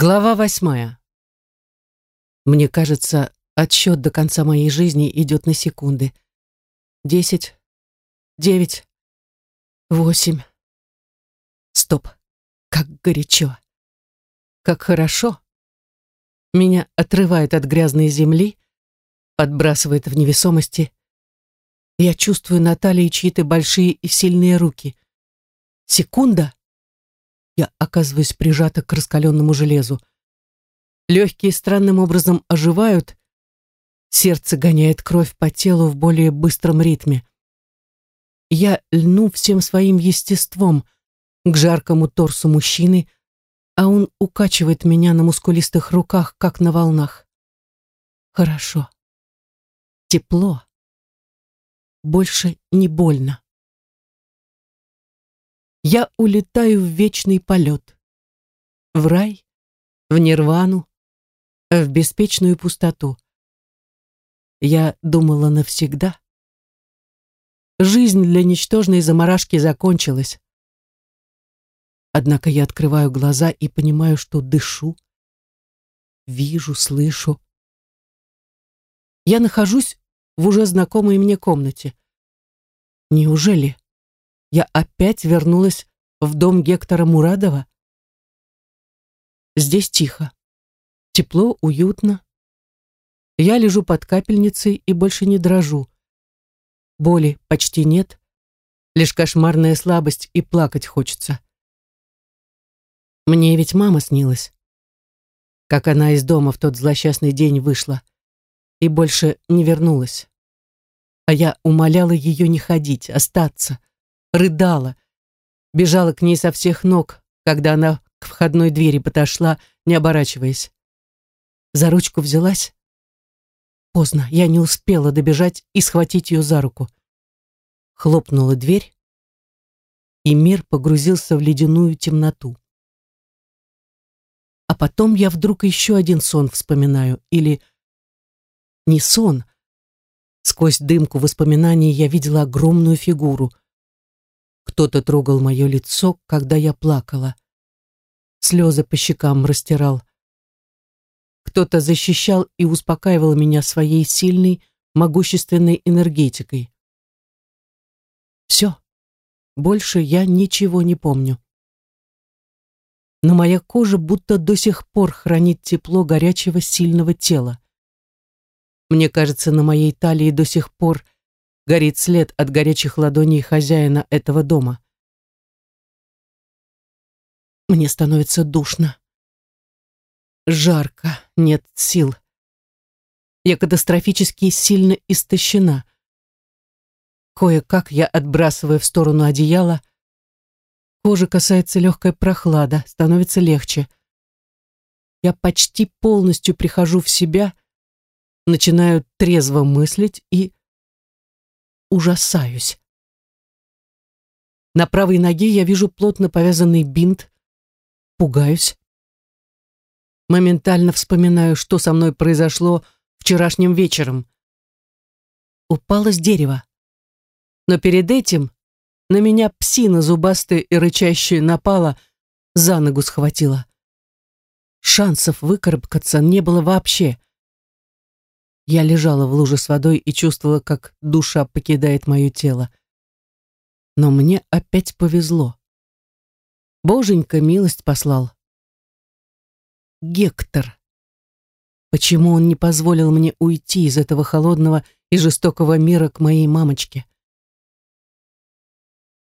Глава восьмая. Мне кажется, отсчет до конца моей жизни идет на секунды. Десять, девять, восемь. Стоп. Как горячо. Как хорошо. Меня отрывает от грязной земли, подбрасывает в невесомости. Я чувствую на чьи-то большие и сильные руки. Секунда — я оказываюсь прижата к раскаленному железу. Легкие странным образом оживают, сердце гоняет кровь по телу в более быстром ритме. Я льну всем своим естеством к жаркому торсу мужчины, а он укачивает меня на мускулистых руках, как на волнах. Хорошо. Тепло. Больше не больно я улетаю в вечный полет. В рай, в нирвану, в беспечную пустоту. Я думала навсегда. Жизнь для ничтожной заморашки закончилась. Однако я открываю глаза и понимаю, что дышу, вижу, слышу. Я нахожусь в уже знакомой мне комнате. Неужели я опять вернулась в дом Гектора Мурадова? Здесь тихо. Тепло, уютно. Я лежу под капельницей и больше не дрожу. Боли почти нет, лишь кошмарная слабость и плакать хочется. Мне ведь мама снилась. Как она из дома в тот злосчастный день вышла и больше не вернулась. А я умоляла ее не ходить, остаться рыдала, бежала к ней со всех ног, когда она к входной двери подошла, не оборачиваясь. За ручку взялась. Поздно, я не успела добежать и схватить ее за руку. Хлопнула дверь, и мир погрузился в ледяную темноту. А потом я вдруг еще один сон вспоминаю, или не сон. Сквозь дымку воспоминаний я видела огромную фигуру — кто-то трогал мое лицо, когда я плакала. Слезы по щекам растирал. Кто-то защищал и успокаивал меня своей сильной, могущественной энергетикой. Все. Больше я ничего не помню. Но моя кожа будто до сих пор хранит тепло горячего сильного тела. Мне кажется, на моей талии до сих пор горит след от горячих ладоней хозяина этого дома. Мне становится душно. Жарко, нет сил. Я катастрофически сильно истощена. Кое-как я отбрасываю в сторону одеяла. Кожа касается легкая прохлада, становится легче. Я почти полностью прихожу в себя, начинаю трезво мыслить и ужасаюсь. На правой ноге я вижу плотно повязанный бинт, пугаюсь. Моментально вспоминаю, что со мной произошло вчерашним вечером. Упала с дерева. Но перед этим на меня псина зубастая и рычащая напала, за ногу схватила. Шансов выкарабкаться не было вообще. Я лежала в луже с водой и чувствовала, как душа покидает мое тело. Но мне опять повезло. Боженька милость послал. Гектор. Почему он не позволил мне уйти из этого холодного и жестокого мира к моей мамочке?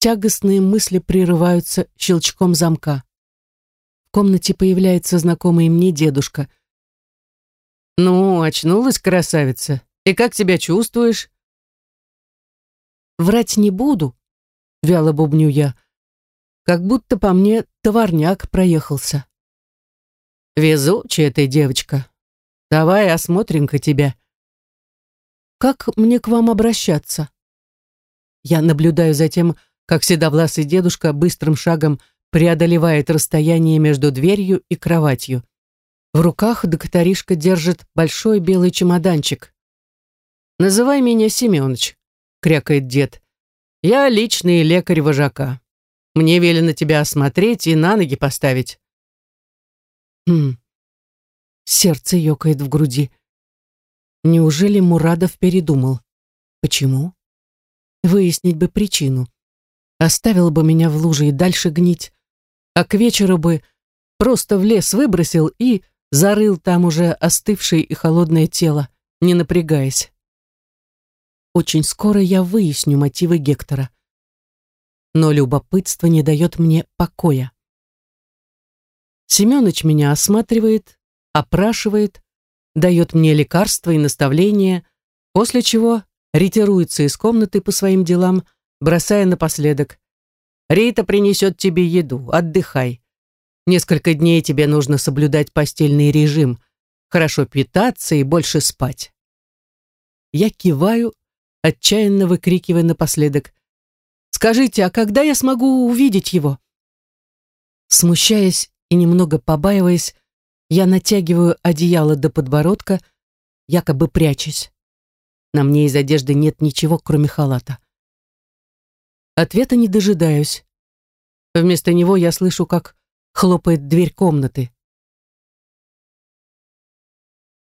Тягостные мысли прерываются щелчком замка. В комнате появляется знакомый мне дедушка — «Ну, очнулась красавица. И как себя чувствуешь?» «Врать не буду», — вяло бубню я, как будто по мне товарняк проехался. «Везучая ты девочка. Давай осмотрим-ка тебя». «Как мне к вам обращаться?» Я наблюдаю за тем, как седовласый дедушка быстрым шагом преодолевает расстояние между дверью и кроватью. В руках докторишка держит большой белый чемоданчик. «Называй меня Семёныч», — крякает дед. «Я личный лекарь вожака. Мне велено тебя осмотреть и на ноги поставить». Хм. Сердце ёкает в груди. Неужели Мурадов передумал? Почему? Выяснить бы причину. Оставил бы меня в луже и дальше гнить, а к вечеру бы просто в лес выбросил и зарыл там уже остывшее и холодное тело, не напрягаясь. Очень скоро я выясню мотивы Гектора. Но любопытство не дает мне покоя. Семёныч меня осматривает, опрашивает, дает мне лекарства и наставления, после чего ретируется из комнаты по своим делам, бросая напоследок. «Рита принесет тебе еду, отдыхай. Несколько дней тебе нужно соблюдать постельный режим, хорошо питаться и больше спать». Я киваю, отчаянно выкрикивая напоследок. «Скажите, а когда я смогу увидеть его?» Смущаясь и немного побаиваясь, я натягиваю одеяло до подбородка, якобы прячусь. На мне из одежды нет ничего, кроме халата. Ответа не дожидаюсь. Вместо него я слышу, как хлопает дверь комнаты.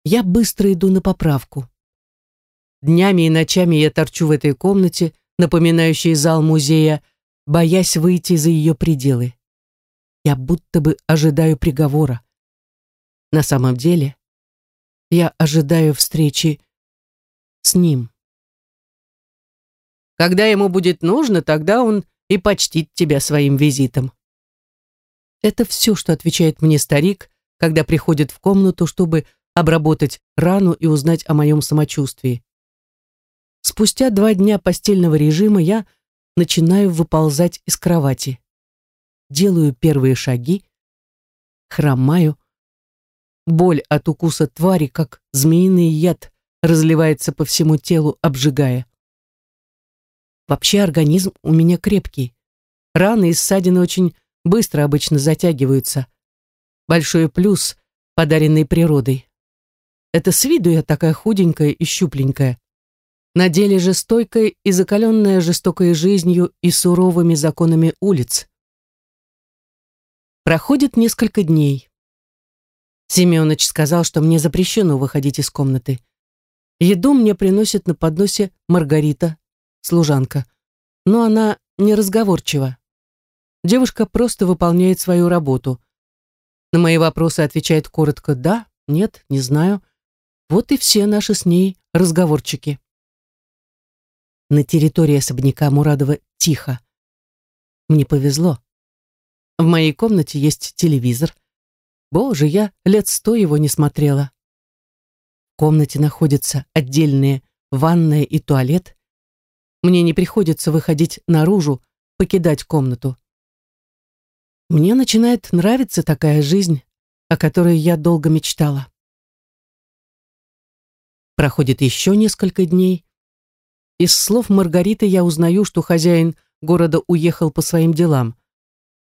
Я быстро иду на поправку. Днями и ночами я торчу в этой комнате, напоминающей зал музея, боясь выйти за ее пределы. Я будто бы ожидаю приговора. На самом деле, я ожидаю встречи с ним. Когда ему будет нужно, тогда он и почтит тебя своим визитом. Это все, что отвечает мне старик, когда приходит в комнату, чтобы обработать рану и узнать о моем самочувствии. Спустя два дня постельного режима я начинаю выползать из кровати. Делаю первые шаги, хромаю. Боль от укуса твари, как змеиный яд, разливается по всему телу, обжигая. Вообще организм у меня крепкий. Раны и ссадины очень быстро обычно затягиваются. Большой плюс, подаренный природой. Это с виду я такая худенькая и щупленькая. На деле же стойкая и закаленная жестокой жизнью и суровыми законами улиц. Проходит несколько дней. Семенович сказал, что мне запрещено выходить из комнаты. Еду мне приносит на подносе Маргарита, служанка. Но она неразговорчива. Девушка просто выполняет свою работу. На мои вопросы отвечает коротко «да», «нет», «не знаю». Вот и все наши с ней разговорчики. На территории особняка Мурадова тихо. Мне повезло. В моей комнате есть телевизор. Боже, я лет сто его не смотрела. В комнате находятся отдельные ванная и туалет. Мне не приходится выходить наружу, покидать комнату. Мне начинает нравиться такая жизнь, о которой я долго мечтала. Проходит еще несколько дней. Из слов Маргариты я узнаю, что хозяин города уехал по своим делам.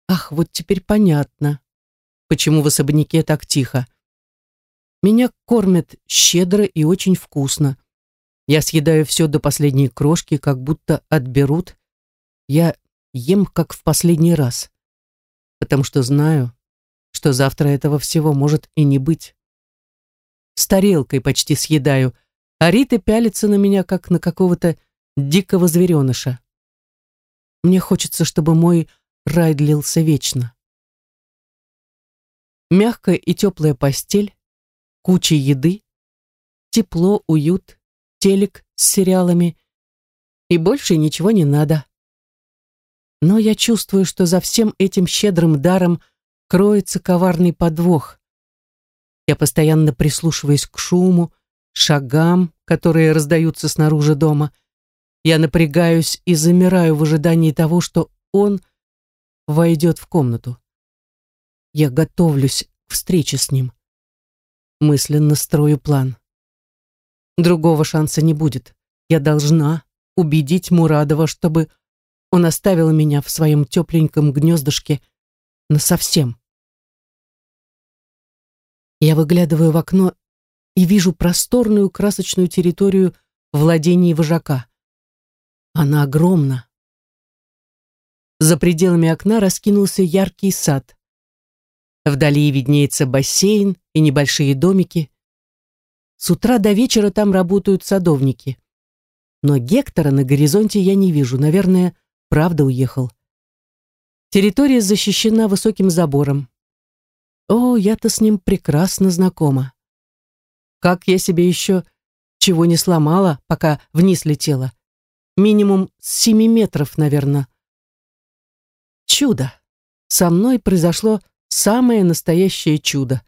Ах, вот теперь понятно, почему в особняке так тихо. Меня кормят щедро и очень вкусно. Я съедаю все до последней крошки, как будто отберут. Я ем, как в последний раз. Потому что знаю, что завтра этого всего может и не быть. С тарелкой почти съедаю, а Рита пялится на меня, как на какого-то дикого звереныша. Мне хочется, чтобы мой рай длился вечно. Мягкая и теплая постель, куча еды, тепло, уют, телек с сериалами, и больше ничего не надо. Но я чувствую, что за всем этим щедрым даром кроется коварный подвох. Я постоянно прислушиваюсь к шуму, шагам, которые раздаются снаружи дома. Я напрягаюсь и замираю в ожидании того, что он войдет в комнату. Я готовлюсь к встрече с ним. Мысленно строю план. Другого шанса не будет. Я должна убедить Мурадова, чтобы он оставил меня в своем тепленьком гнездышке насовсем. Я выглядываю в окно и вижу просторную красочную территорию владений вожака. Она огромна, за пределами окна раскинулся яркий сад. Вдали виднеется бассейн и небольшие домики. С утра до вечера там работают садовники. Но Гектора на горизонте я не вижу. Наверное, правда уехал. Территория защищена высоким забором. О, я-то с ним прекрасно знакома. Как я себе еще чего не сломала, пока вниз летела. Минимум с семи метров, наверное. Чудо. Со мной произошло самое настоящее чудо.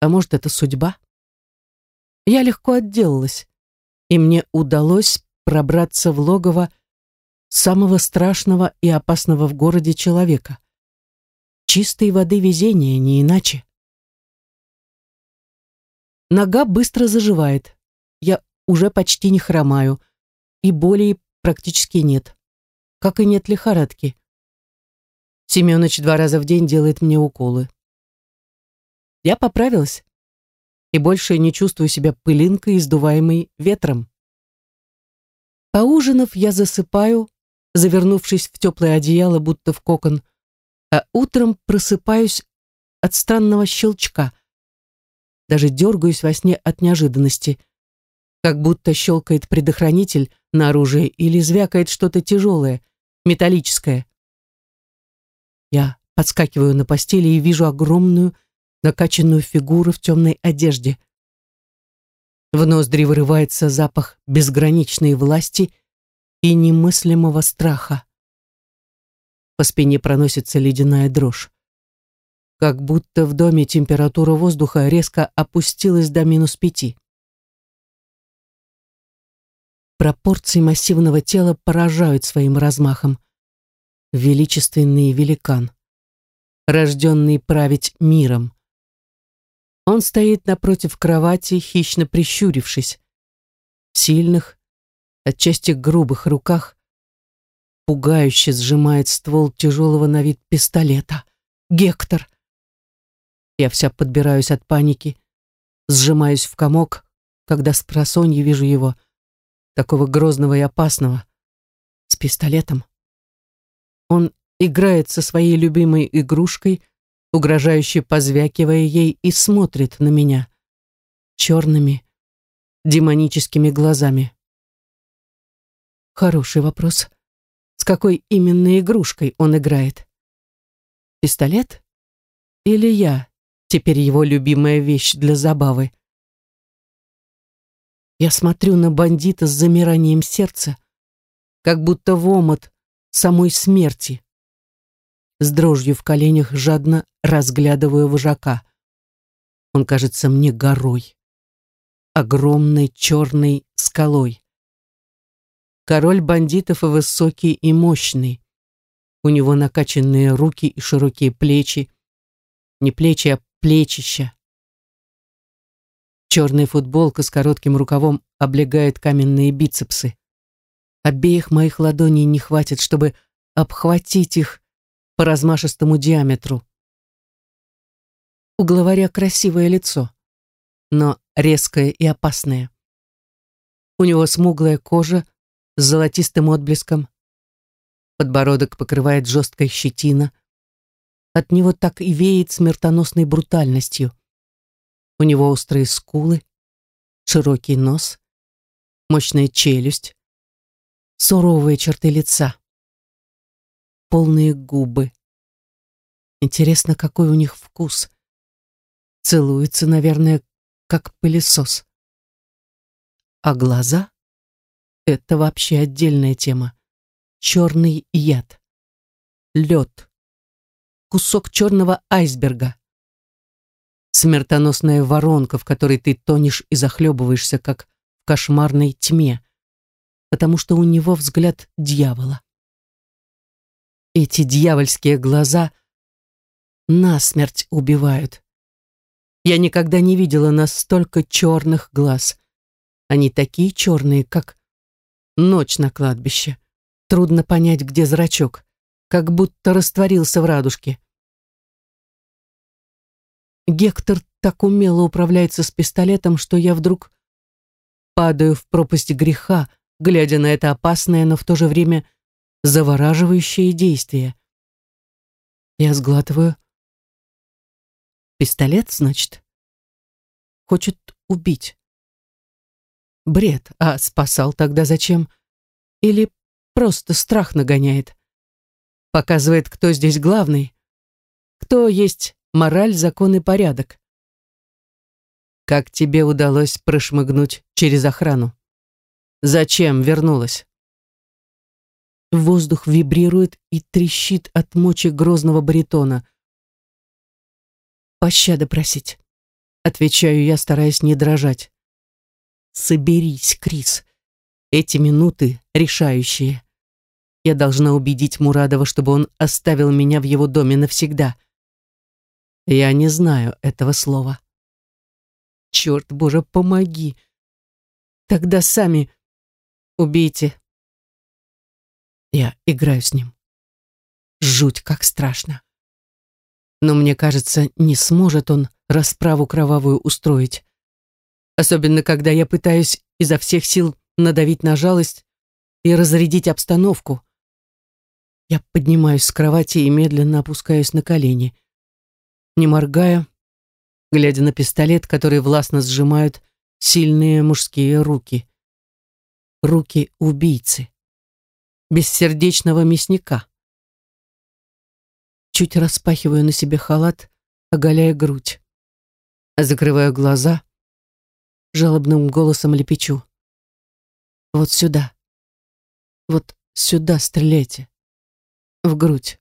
А может, это судьба? Я легко отделалась, и мне удалось пробраться в логово самого страшного и опасного в городе человека. Чистой воды везение, не иначе. Нога быстро заживает. Я уже почти не хромаю, и боли практически нет. Как и нет лихорадки. Семёныч два раза в день делает мне уколы. Я поправилась и больше не чувствую себя пылинкой, издуваемой ветром. Поужинав, я засыпаю, завернувшись в теплое одеяло, будто в кокон, а утром просыпаюсь от странного щелчка. Даже дергаюсь во сне от неожиданности, как будто щелкает предохранитель на оружие или звякает что-то тяжелое, металлическое. Я подскакиваю на постели и вижу огромную, накачанную фигуру в темной одежде. В ноздри вырывается запах безграничной власти и немыслимого страха. По спине проносится ледяная дрожь. Как будто в доме температура воздуха резко опустилась до минус пяти. Пропорции массивного тела поражают своим размахом. Величественный великан, рожденный править миром. Он стоит напротив кровати, хищно прищурившись. Сильных, отчасти грубых руках пугающе сжимает ствол тяжелого на вид пистолета. Гектор! Я вся подбираюсь от паники, сжимаюсь в комок, когда с просонья вижу его — такого грозного и опасного, с пистолетом. Он играет со своей любимой игрушкой, угрожающе позвякивая ей, и смотрит на меня черными, демоническими глазами. Хороший вопрос. С какой именно игрушкой он играет? Пистолет? Или я, теперь его любимая вещь для забавы? Я смотрю на бандита с замиранием сердца, как будто в омут самой смерти. С дрожью в коленях жадно разглядываю вожака. Он кажется мне горой, огромной черной скалой. Король бандитов высокий, и мощный. У него накачанные руки и широкие плечи. Не плечи, а плечища. Черная футболка с коротким рукавом облегает каменные бицепсы. Обеих моих ладоней не хватит, чтобы обхватить их по размашистому диаметру. У главаря красивое лицо, но резкое и опасное. У него смуглая кожа с золотистым отблеском. Подбородок покрывает жесткая щетина. От него так и веет смертоносной брутальностью. У него острые скулы, широкий нос, мощная челюсть, суровые черты лица, полные губы. Интересно, какой у них вкус. Целуются, наверное, как пылесос. А глаза — это вообще отдельная тема. Черный яд. Лед. Кусок черного айсберга смертоносная воронка, в которой ты тонешь и захлебываешься, как в кошмарной тьме, потому что у него взгляд дьявола. Эти дьявольские глаза насмерть убивают. Я никогда не видела настолько черных глаз. Они такие черные, как ночь на кладбище. Трудно понять, где зрачок, как будто растворился в радужке. Гектор так умело управляется с пистолетом, что я вдруг падаю в пропасть греха, глядя на это опасное, но в то же время завораживающее действие. Я сглатываю, Пистолет, значит? Хочет убить. Бред. А спасал тогда зачем? Или просто страх нагоняет? Показывает, кто здесь главный. Кто есть мораль, закон и порядок. Как тебе удалось прошмыгнуть через охрану? Зачем вернулась? Воздух вибрирует и трещит от мочи грозного баритона. «Пощады просить», — отвечаю я, стараясь не дрожать. «Соберись, Крис. Эти минуты решающие. Я должна убедить Мурадова, чтобы он оставил меня в его доме навсегда. Я не знаю этого слова. Черт, Боже, помоги. Тогда сами убейте я играю с ним. Жуть, как страшно. Но мне кажется, не сможет он расправу кровавую устроить. Особенно, когда я пытаюсь изо всех сил надавить на жалость и разрядить обстановку. Я поднимаюсь с кровати и медленно опускаюсь на колени. Не моргая, глядя на пистолет, который властно сжимают сильные мужские руки. Руки убийцы бессердечного мясника. Чуть распахиваю на себе халат, оголяя грудь. Закрываю глаза, жалобным голосом лепечу. Вот сюда. Вот сюда стреляйте. В грудь.